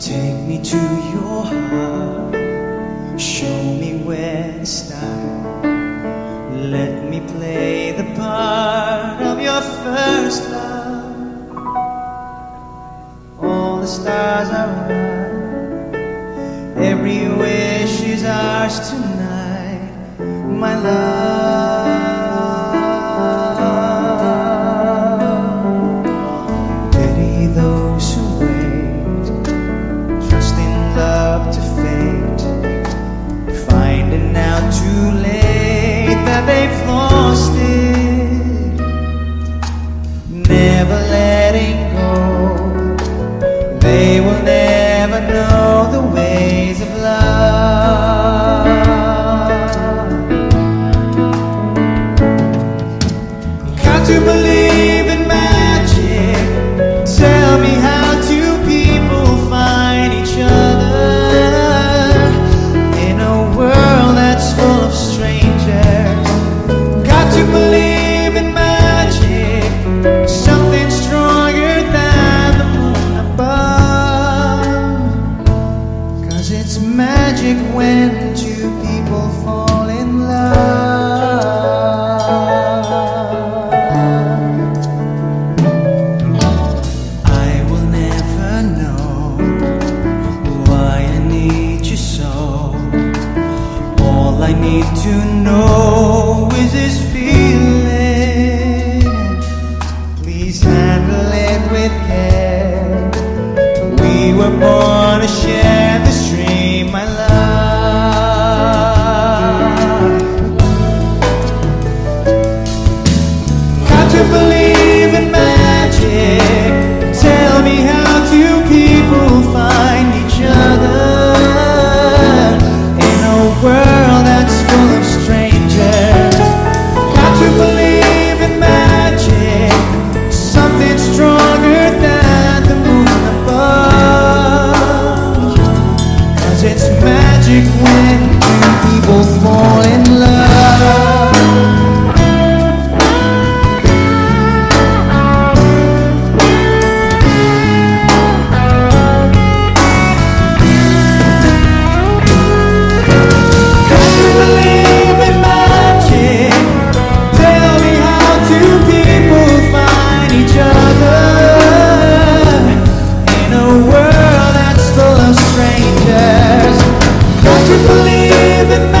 Take me to your heart. Show me where to stop. Let me play the part of your first love. All the stars are out. Every wish is ours tonight, my love. They've lost it, never letting it's magic when two people fall in love. I will never know why I need you so. All I need to know is this feeling. Please handle it with care. We were born to share Got